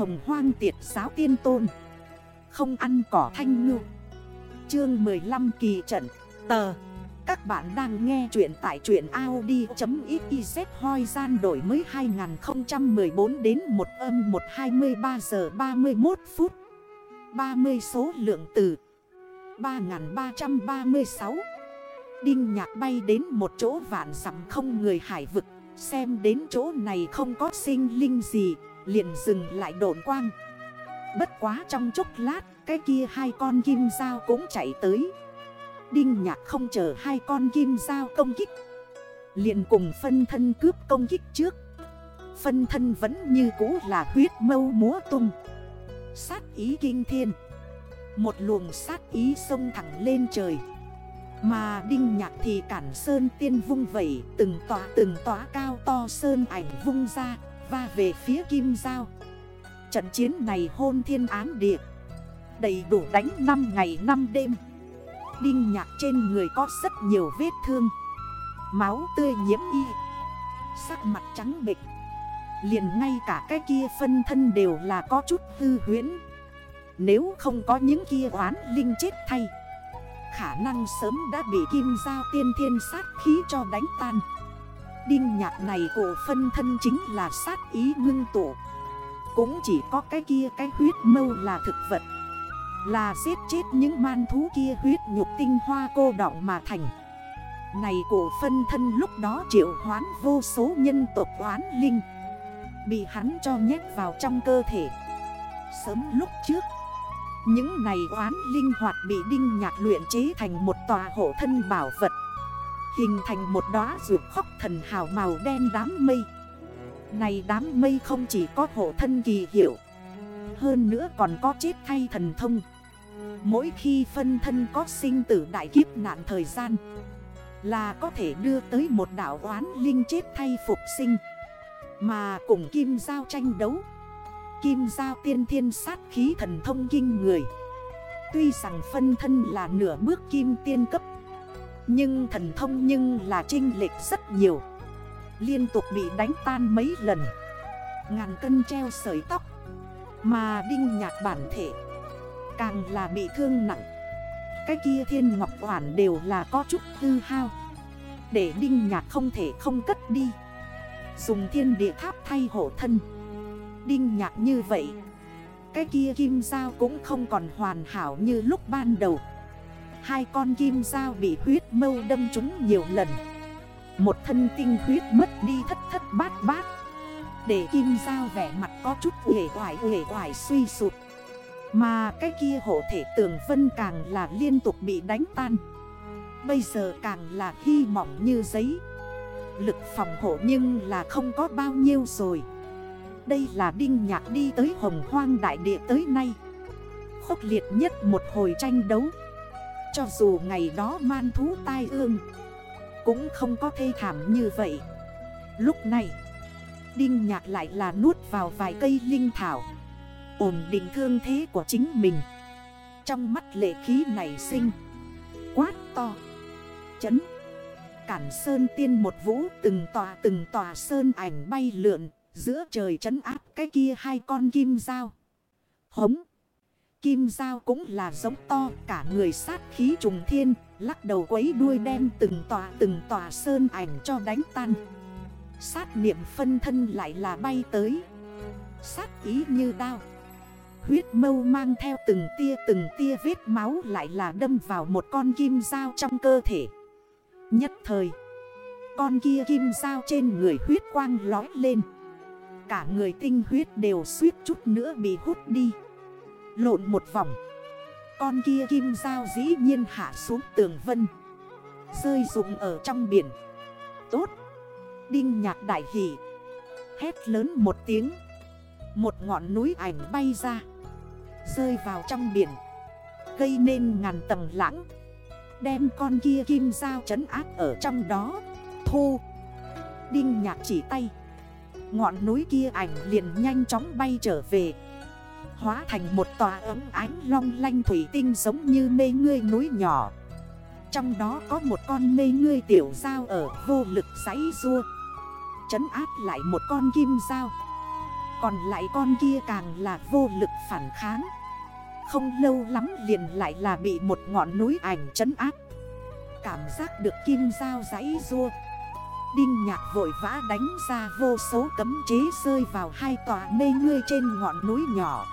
hồng hoang tiệt giáo tiên tôn. Không ăn cỏ thanh ngư. Chương 15 kỳ trận. Tờ. Các bạn đang nghe chuyện tại chuyện Audi.xyz hoi gian đổi mới 2014 đến 1 âm 123 giờ 31 phút. 30 số lượng từ 3336 Đinh nhạc bay đến một chỗ vạn dặm không người hải vực. Xem đến chỗ này không có sinh linh gì. Liền dừng lại độn quang. Bất quá trong chốc lát, Cái kia hai con kim dao cũng chạy tới. Đinh nhạc không chờ hai con kim dao công kích, liền cùng phân thân cướp công kích trước. Phân thân vẫn như cũ là huyết mâu múa tung. Sát ý kinh thiên. Một luồng sát ý sông thẳng lên trời. Mà đinh nhạc thì cản sơn tiên vung vẩy, Từng tòa từng tòa cao to sơn ảnh vung ra. Và về phía kim giao. Trận chiến này hôn thiên án địa. Đầy đủ đánh 5 ngày 5 đêm. Đinh nhạc trên người có rất nhiều vết thương. Máu tươi nhiễm y. Sắc mặt trắng bệch. Liền ngay cả cái kia phân thân đều là có chút hư huyễn. Nếu không có những kia oán linh chết thay, Khả năng sớm đã bị kim giao tiên thiên sát khí cho đánh tan. Đinh nhạc này cổ phân thân chính là sát ý ngưng tổ, Cũng chỉ có cái kia cái huyết mâu là thực vật. Là giết chết những man thú kia huyết nhục tinh hoa cô đọng mà thành. Này cổ phân thân lúc đó triệu hoán vô số nhân tộc oán linh. Bị hắn cho nhét vào trong cơ thể. Sớm lúc trước Những này oán linh hoạt bị đinh nhạc luyện chế thành một tòa hộ thân bảo vật. Hình thành một đóa ruột khóc thần hào màu đen đám mây. Này đám mây không chỉ có hộ thân kỳ hiệu, Hơn nữa còn có chết thay thần thông. Mỗi khi phân thân có sinh tử đại kiếp nạn thời gian, Là có thể đưa tới một đảo oán linh chết thay phục sinh. Mà cùng Kim Giao tranh đấu, Kim Giao tiên thiên sát khí thần thông kinh người. Tuy rằng phân thân là nửa bước kim tiên cấp nhưng thần thông nhưng là trinh lệch rất nhiều. Liên tục bị đánh tan mấy lần. Ngàn cân treo sợi tóc. Mà đinh nhạc bản thể. Càng là bị thương nặng. Cái kia thiên ngọc hoàn đều là có chút hư hao. Để đinh nhạc không thể không cất đi. Dùng thiên địa tháp thay hộ thân. Đinh nhạc như vậy. Cái kia kim sao cũng không còn hoàn hảo như lúc ban đầu. Hai con kim dao bị huyết mâu đâm trúng nhiều lần. Một thân tinh huyết mất đi thất thất bát bát. Để kim dao vẻ mặt có chút hề hoài hề hoài suy sụt Mà cái kia hộ thể tường vân càng là liên tục bị đánh tan. Bây giờ càng là hy mỏng như giấy. Lực phòng hộ nhưng là không có bao nhiêu rồi. Đây là đinh nhạc đi tới hồng hoang đại địa tới nay. Khốc liệt nhất một hồi tranh đấu. Cho dù ngày đó man thú tai ương, Cũng không có thê thảm như vậy Lúc này, Đinh nhạc lại là nuốt vào vài cây linh thảo, Ổn định thương thế của chính mình Trong mắt lệ khí này sinh, Quát to, Chấn cản sơn tiên một vũ từng tòa từng tòa sơn ảnh bay lượn giữa trời trấn áp cái kia hai con kim dao. Hống. Kim dao cũng là giống to, cả người sát khí trùng thiên, lắc đầu quấy đuôi đem từng tòa từng tòa sơn ảnh cho đánh tan. Sát niệm phân thân lại là bay tới. Sát ý như đao. Huyết mâu mang theo từng tia từng tia vết máu lại là đâm vào một con kim dao trong cơ thể. Nhất thời, Con kia kim dao trên người huyết quang lói lên Cả người tinh huyết đều suýt chút nữa bị hút đi Lộn một vòng. Con kia kim sao dĩ nhiên hạ xuống tường vân. Rơi rụng ở trong biển. Tốt. Đinh nhạc đại hỷ. Hét lớn một tiếng. Một ngọn núi ảnh bay ra. Rơi vào trong biển. Gây nên ngàn tầng lãng. Đem con kia kim dao trấn áp ở trong đó. Thu Đinh nhạc chỉ tay. Ngọn núi kia ảnh liền nhanh chóng bay trở về. Hóa thành một tòa ấm ánh long lanh thủy tinh giống như mê ngươi núi nhỏ. Trong đó có một con mê ngươi tiểu dao ở vô lực giấy rua. Chấn áp lại một con kim dao Còn lại con kia càng là vô lực phản kháng. Không lâu lắm liền lại là bị một ngọn núi ảnh chấn áp. Cảm giác được kim dao giấy rua. Đinh nhạc vội vã đánh ra vô số cấm chế rơi vào hai tòa mê ngươi trên ngọn núi nhỏ.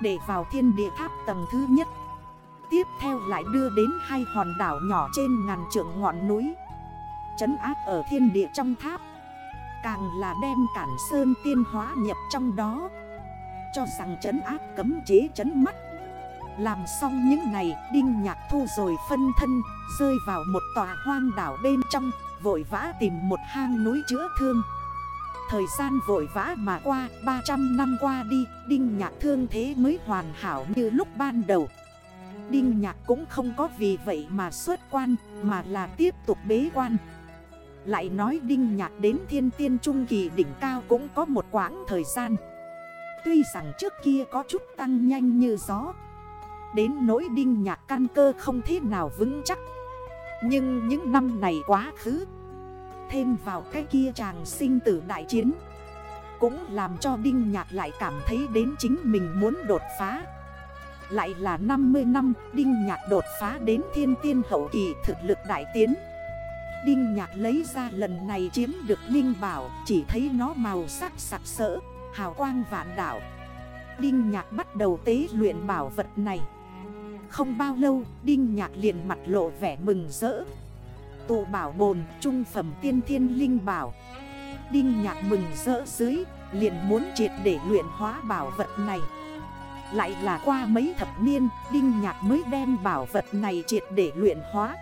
Để vào thiên địa tháp tầng thứ nhất. Tiếp theo lại đưa đến hai hòn đảo nhỏ trên ngàn trượng ngọn núi. Chấn áp ở thiên địa trong tháp. Càng là đem cản sơn tiên hóa nhập trong đó. Cho rằng chấn áp cấm chế chấn mắt. Làm xong những này, Đinh nhạc thu rồi phân thân, Rơi vào một tòa hoang đảo bên trong, Vội vã tìm một hang núi chữa thương. Thời gian vội vã mà qua 300 năm qua đi, Đinh nhạc thương thế mới hoàn hảo như lúc ban đầu. Đinh nhạc cũng không có vì vậy mà xuất quan, Mà là tiếp tục bế quan. Lại nói Đinh nhạc đến thiên tiên trung kỳ đỉnh cao cũng có một quãng thời gian. Tuy rằng trước kia có chút tăng nhanh như gió, Đến nỗi đinh nhạc căn cơ không thế nào vững chắc. Nhưng những năm này quá khứ Thêm vào cái kia chàng sinh tử đại chiến. Cũng làm cho Đinh Nhạc lại cảm thấy đến chính mình muốn đột phá. Lại là 50 năm Đinh Nhạc đột phá đến thiên tiên hậu kỳ thực lực đại tiến. Đinh Nhạc lấy ra lần này chiếm được Linh Bảo Chỉ thấy nó màu sắc sặc sỡ, hào quang vạn đảo Đinh Nhạc bắt đầu tế luyện bảo vật này. Không bao lâu Đinh Nhạc liền mặt lộ vẻ mừng rỡ. Tụ bảo bồn, trung phẩm tiên thiên linh bảo. Đinh nhạc mừng rỡ dưới, Liền muốn triệt để luyện hóa bảo vật này. Lại là qua mấy thập niên, Đinh nhạc mới đem bảo vật này triệt để luyện hóa.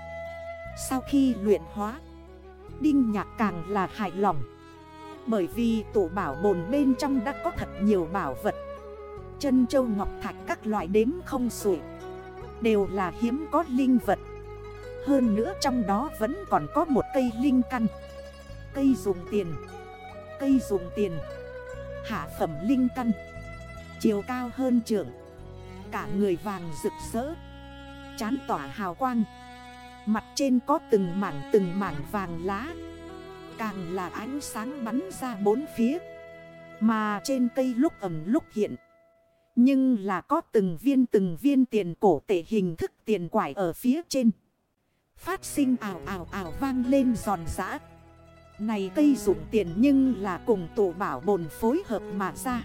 Sau khi luyện hóa, Đinh nhạc càng là hài lòng. Bởi vì tụ bảo bồn bên trong đã có thật nhiều bảo vật. Chân châu ngọc thạch các loại đếm không sủi Đều là hiếm có linh vật hơn nữa trong đó vẫn còn có một cây linh căn. Cây dùng tiền. Cây dùng tiền. Hạ phẩm linh căn. Chiều cao hơn trưởng. Cả người vàng rực rỡ. Chán tỏa hào quang. Mặt trên có từng mảng từng mảng vàng lá. Càng là ánh sáng bắn ra bốn phía. Mà trên cây lúc ẩm lúc hiện. Nhưng là có từng viên từng viên tiền cổ tệ hình thức tiền quải ở phía trên. Phát sinh ảo ảo ảo vang lên giòn giã. Này cây dụng tiền nhưng là cùng tổ bảo bồn phối hợp mà ra.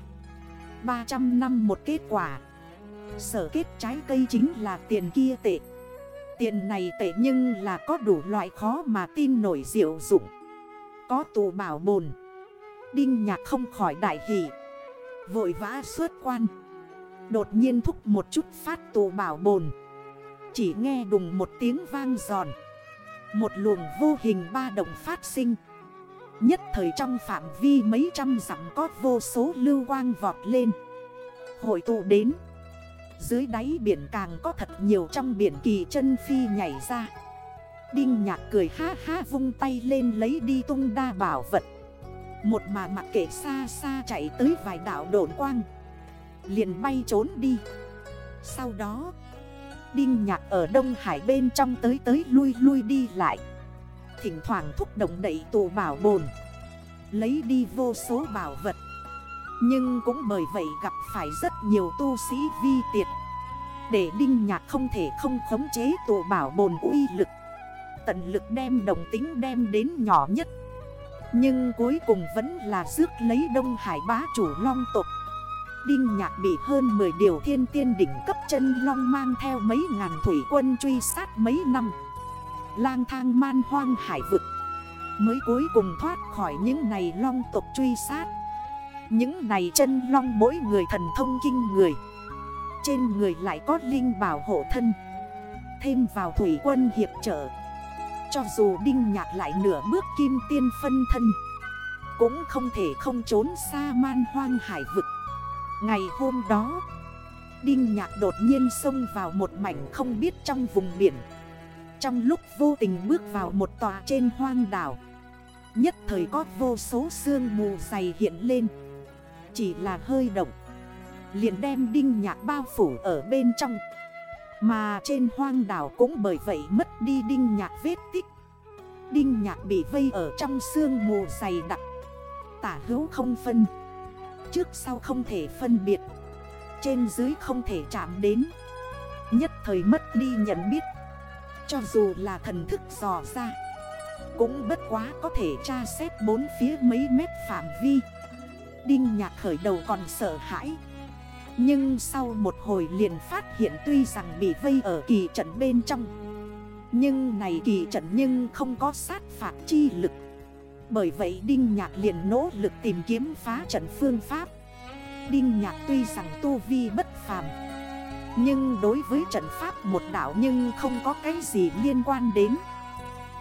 300 năm một kết quả. Sở kết trái cây chính là tiền kia tệ. Tiền này tệ nhưng là có đủ loại khó mà tin nổi diệu dụng. Có tù bảo bồn. Đinh nhạc không khỏi đại hỷ Vội vã suốt quan. Đột nhiên thúc một chút phát tù bảo bồn chỉ nghe đùng một tiếng vang giòn. Một luồng vô hình ba động phát sinh. Nhất thời trong phạm vi mấy trăm dặm có vô số lưu quang vọt lên. Hội tụ đến. Dưới đáy biển càng có thật nhiều trong biển kỳ chân phi nhảy ra. Đinh nhạc cười ha ha vung tay lên lấy đi tung đa bảo vật. Một mà mặc kệ xa xa chạy tới vài đảo đổn quang. Liền bay trốn đi. Sau đó Đinh nhạc ở Đông Hải bên trong tới tới lui lui đi lại. Thỉnh thoảng thúc động đẩy tù bảo bồn. Lấy đi vô số bảo vật. Nhưng cũng bởi vậy gặp phải rất nhiều tu sĩ vi tiệt Để Đinh Nhạc không thể không khống chế tù bảo bồn uy lực. Tận lực đem đồng tính đem đến nhỏ nhất. Nhưng cuối cùng vẫn là rước lấy Đông Hải bá chủ long tộc. Đinh nhạc bị hơn 10 điều thiên tiên đỉnh cấp chân long mang theo mấy ngàn thủy quân truy sát mấy năm. Lang thang man hoang hải vực Mới cuối cùng thoát khỏi những này long tộc truy sát. Những này chân long mỗi người thần thông kinh người. Trên người lại có linh bảo hộ thân, Thêm vào thủy quân hiệp trợ. Cho dù đinh nhạc lại nửa bước kim tiên phân thân, Cũng không thể không trốn xa man hoang hải vực. Ngày hôm đó. Đinh nhạc đột nhiên xông vào một mảnh không biết trong vùng biển. Trong lúc vô tình bước vào một tòa trên hoang đảo, Nhất thời có vô số sương mù dày hiện lên. Chỉ là hơi động, Liền đem đinh nhạc bao phủ ở bên trong. Mà trên hoang đảo cũng bởi vậy mất đi đinh nhạc vết tích. Đinh nhạc bị vây ở trong sương mù dày đặc, Tả hữu không phân trước sau không thể phân biệt. Trên dưới không thể chạm đến. Nhất thời mất đi nhận biết. Cho dù là thần thức dò ra, Cũng bất quá có thể tra xét bốn phía mấy mét phạm vi. Đinh nhạc khởi đầu còn sợ hãi. Nhưng sau một hồi liền phát hiện tuy rằng bị vây ở kỳ trận bên trong, Nhưng này kỳ trận nhưng không có sát phạt chi lực. Bởi vậy Đinh Nhạc liền nỗ lực tìm kiếm phá trận phương pháp. Đinh Nhạc tuy rằng tu vi bất phàm, Nhưng đối với trận pháp một đảo nhưng không có cái gì liên quan đến.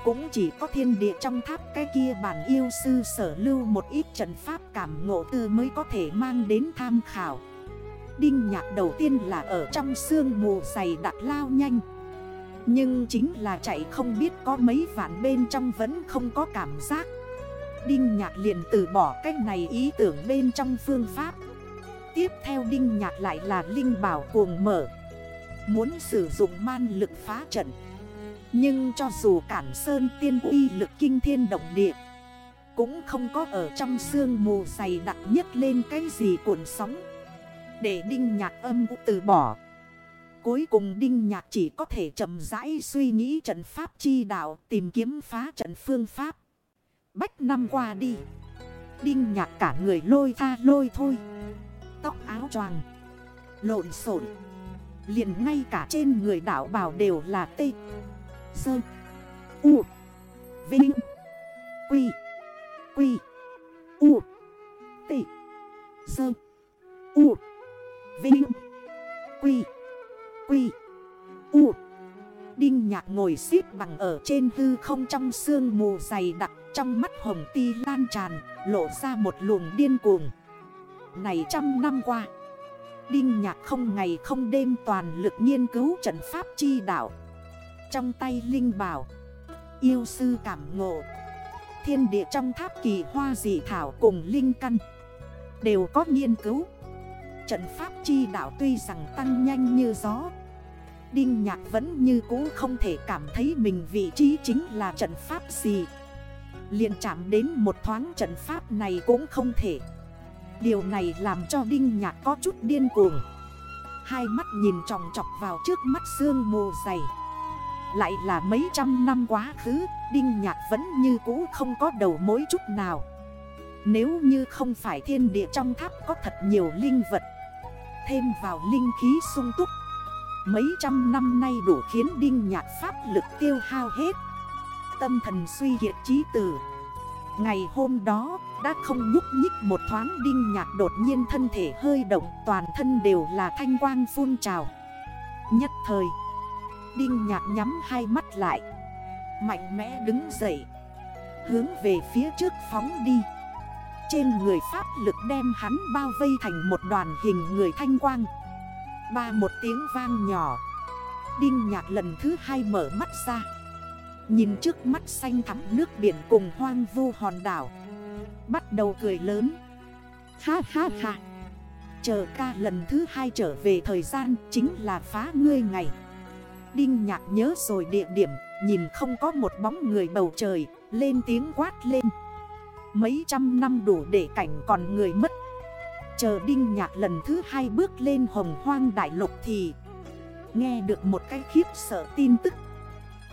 Cũng chỉ có thiên địa trong tháp cái kia bản yêu sư sở lưu một ít trận pháp cảm ngộ tư mới có thể mang đến tham khảo. Đinh nhạc đầu tiên là ở trong sương mù dày đặt lao nhanh. Nhưng chính là chạy không biết có mấy vạn bên trong vẫn không có cảm giác. Đinh nhạc liền từ bỏ cách này ý tưởng bên trong phương pháp. Tiếp theo đinh nhạc lại là linh bảo cuồng mở. Muốn sử dụng man lực phá trận. Nhưng cho dù cản sơn tiên uy lực kinh thiên động địa, Cũng không có ở trong sương mù dày đặc nhất lên cái gì cuộn sóng. Để đinh nhạc âm từ bỏ. Cuối cùng đinh nhạc chỉ có thể chậm rãi suy nghĩ trận pháp chi đạo, Tìm kiếm phá trận phương pháp. Bách năm qua đi. Đinh nhạc cả người lôi tha lôi thôi. Tóc áo choàng, Lộn xộn. Liền ngay cả trên người đảo bảo đều là tê. Sơ, U, Vinh, Quy Quy, U, Tê. Sơ, U, Vinh, Quy Quy, U. Đinh nhạc ngồi xếp bằng ở trên hư không trong sương mù dày đặc, Trong mắt hồng ti lan tràn, Lộ ra một luồng điên cuồng. Này trăm năm qua, Đinh nhạc không ngày không đêm toàn lực nghiên cứu trận pháp chi đạo. Trong tay Linh bảo, Yêu sư cảm ngộ, Thiên địa trong tháp kỳ hoa dị thảo cùng Linh căn Đều có nghiên cứu. Trận pháp chi đạo tuy rằng tăng nhanh như gió Đinh nhạc vẫn như cũ không thể cảm thấy mình vị trí chính là trận pháp gì. Liền chạm đến một thoáng trận pháp này cũng không thể. Điều này làm cho Đinh Nhạc có chút điên cuồng. Hai mắt nhìn tròng trọc vào trước mắt sương mù dày. Lại là mấy trăm năm quá khứ, Đinh nhạc vẫn như cũ không có đầu mối chút nào. Nếu như không phải thiên địa trong tháp có thật nhiều linh vật, Thêm vào linh khí sung túc Mấy trăm năm nay đủ khiến đinh nhạc pháp lực tiêu hao hết. Tâm thần suy hiệt trí tử. Ngày hôm đó, đã không nhúc nhích một thoáng đinh nhạc đột nhiên thân thể hơi động, Toàn thân đều là thanh quang phun trào. Nhất thời, Đinh nhạc nhắm hai mắt lại, Mạnh mẽ đứng dậy, Hướng về phía trước phóng đi. Trên người pháp lực đem hắn bao vây thành một đoàn hình người thanh quang. Ba một tiếng vang nhỏ. Đinh nhạc lần thứ hai mở mắt ra. Nhìn trước mắt xanh thắm nước biển cùng hoang vu hòn đảo. Bắt đầu cười lớn. Ha ha ha. Chờ ca lần thứ hai trở về thời gian chính là phá ngươi ngày. Đinh nhạc nhớ rồi địa điểm, Nhìn không có một bóng người bầu trời, Lên tiếng quát lên. Mấy trăm năm đủ để cảnh còn người mất. Chờ đinh nhạc lần thứ hai bước lên hồng hoang đại lục thì Nghe được một cái khiếp sợ tin tức.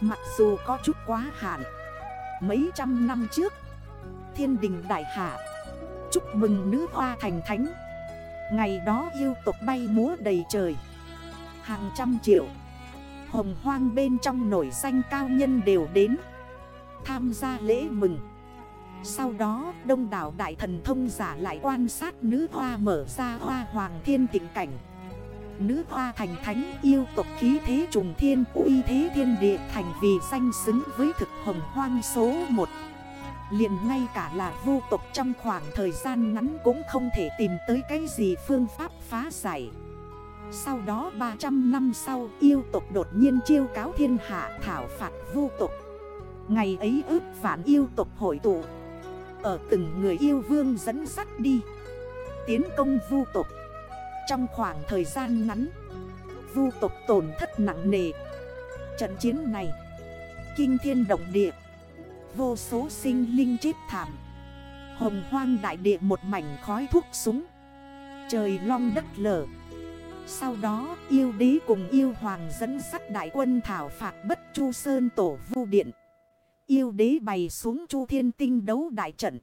Mặc dù có chút quá hạn, Mấy trăm năm trước, Thiên đình đại hạ, Chúc mừng nữ hoa thành thánh. Ngày đó yêu tục bay múa đầy trời, Hàng trăm triệu Hồng hoang bên trong nổi danh cao nhân đều đến Tham gia lễ mừng. Sau đó, đông đảo đại thần thông giả lại quan sát nữ hoa mở ra hoa hoàng thiên tịnh cảnh. Nữ hoa thành thánh yêu tộc khí thế trùng thiên, uy thế thiên địa thành vì danh xứng với thực hồng hoang số 1 liền ngay cả là vô tộc trong khoảng thời gian ngắn cũng không thể tìm tới cái gì phương pháp phá giải. Sau đó 300 năm sau, yêu tộc đột nhiên chiêu cáo thiên hạ thảo phạt vu tộc. Ngày ấy ước phản yêu tộc hội tụ ở từng người yêu vương dẫn sắt đi. Tiến công vu tộc. Trong khoảng thời gian ngắn, Vu tộc tổn thất nặng nề. Trận chiến này, Kinh thiên động địa, Vô số sinh linh chết thảm. Hồng hoang đại địa một mảnh khói thuốc súng. Trời long đất lở. Sau đó, yêu đế cùng yêu hoàng dẫn sắt đại quân thảo phạt bất chu sơn tổ vu điện. Yêu đế bày xuống chu thiên tinh đấu đại trận.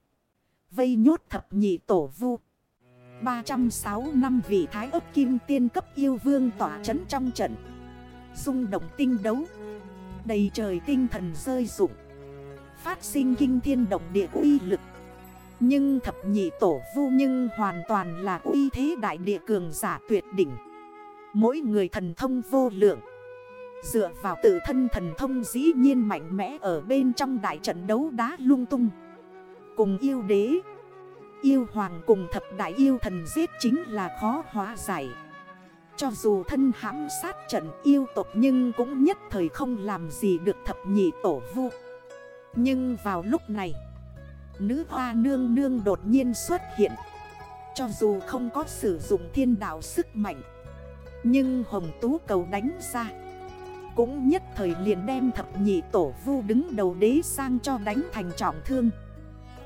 Vây nhốt thập nhị tổ vu. 306 năm vị thái ấp kim tiên cấp yêu vương tỏa chấn trong trận. Xung động tinh đấu. Đầy trời tinh thần rơi rụng. Phát sinh kinh thiên động địa uy lực. Nhưng thập nhị tổ vu nhưng hoàn toàn là uy thế đại địa cường giả tuyệt đỉnh. Mỗi người thần thông vô lượng. Dựa vào tự thân thần thông dĩ nhiên mạnh mẽ ở bên trong đại trận đấu đá lung tung. Cùng yêu đế, Yêu hoàng cùng thập đại yêu thần giết chính là khó hóa giải. Cho dù thân hãm sát trận yêu tộc nhưng cũng nhất thời không làm gì được thập nhị tổ vu. Nhưng vào lúc này, Nữ hoa nương nương đột nhiên xuất hiện. Cho dù không có sử dụng thiên đạo sức mạnh, Nhưng hồng tú cầu đánh ra. Cũng nhất thời liền đem thập nhị tổ vu đứng đầu đế sang cho đánh thành trọng thương.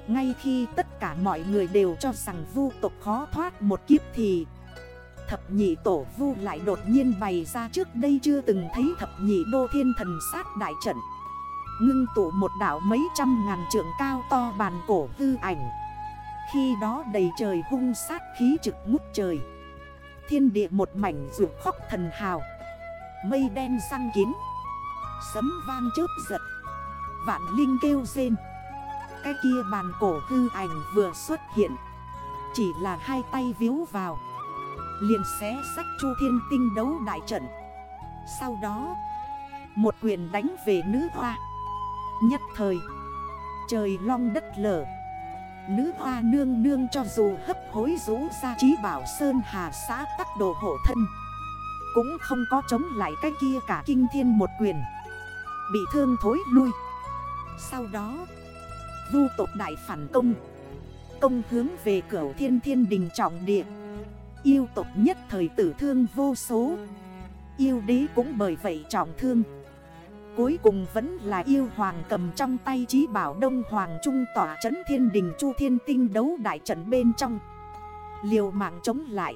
Ngay khi tất cả mọi người đều cho rằng vu tộc khó thoát một kiếp thì, Thập nhị tổ vu lại đột nhiên bày ra trước đây chưa từng thấy thập nhị đô thiên thần sát đại trận. Ngưng tụ một đảo mấy trăm ngàn trượng cao to bàn cổ hư ảnh. Khi đó đầy trời hung sát khí trực ngút trời. Thiên địa một mảnh rượu khóc thần hào. Mây đen răng kín Sấm vang chớp giật. Vạn linh kêu rên. Cái kia bàn cổ hư ảnh vừa xuất hiện. Chỉ là hai tay víu vào. Liền xé sách chu thiên tinh đấu đại trận. Sau đó, Một quyền đánh về nữ hoa. Nhất thời, Trời long đất lở. Nữ hoa nương nương cho dù hấp hối rũ ra trí bảo Sơn Hà xã tắc đồ hộ thân. Cũng không có chống lại cái kia cả. Kinh thiên một quyền. Bị thương thối lui. Sau đó, Vu tộc đại phản công. Công hướng về cửa thiên thiên đình trọng địa. Yêu tộc nhất thời tử thương vô số. Yêu đế cũng bởi vậy trọng thương. Cuối cùng vẫn là yêu hoàng cầm trong tay trí bảo đông hoàng trung tỏa trấn thiên đình chu thiên tinh đấu đại trận bên trong. Liều mạng chống lại.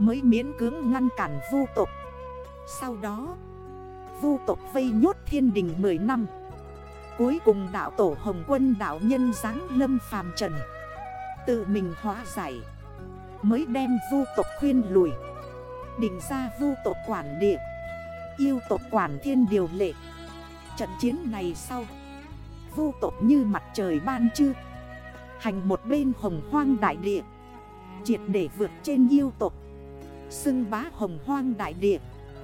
Mới miễn cưỡng ngăn cản vu tộc. Sau đó Vu tộc vây nhốt thiên đình 10 năm. Cuối cùng đạo tổ Hồng Quân đạo nhân Giáng lâm phàm trần. Tự mình hóa giải Mới đem vu tộc khuyên lùi. Định ra vu tộc quản địa Yêu tộc quản thiên điều lệ. Trận chiến này sau Vu tộc như mặt trời ban trưa, Hành một bên hồng hoang đại địa Triệt để vượt trên yêu tộc. Xưng bá hồng hoang đại địa.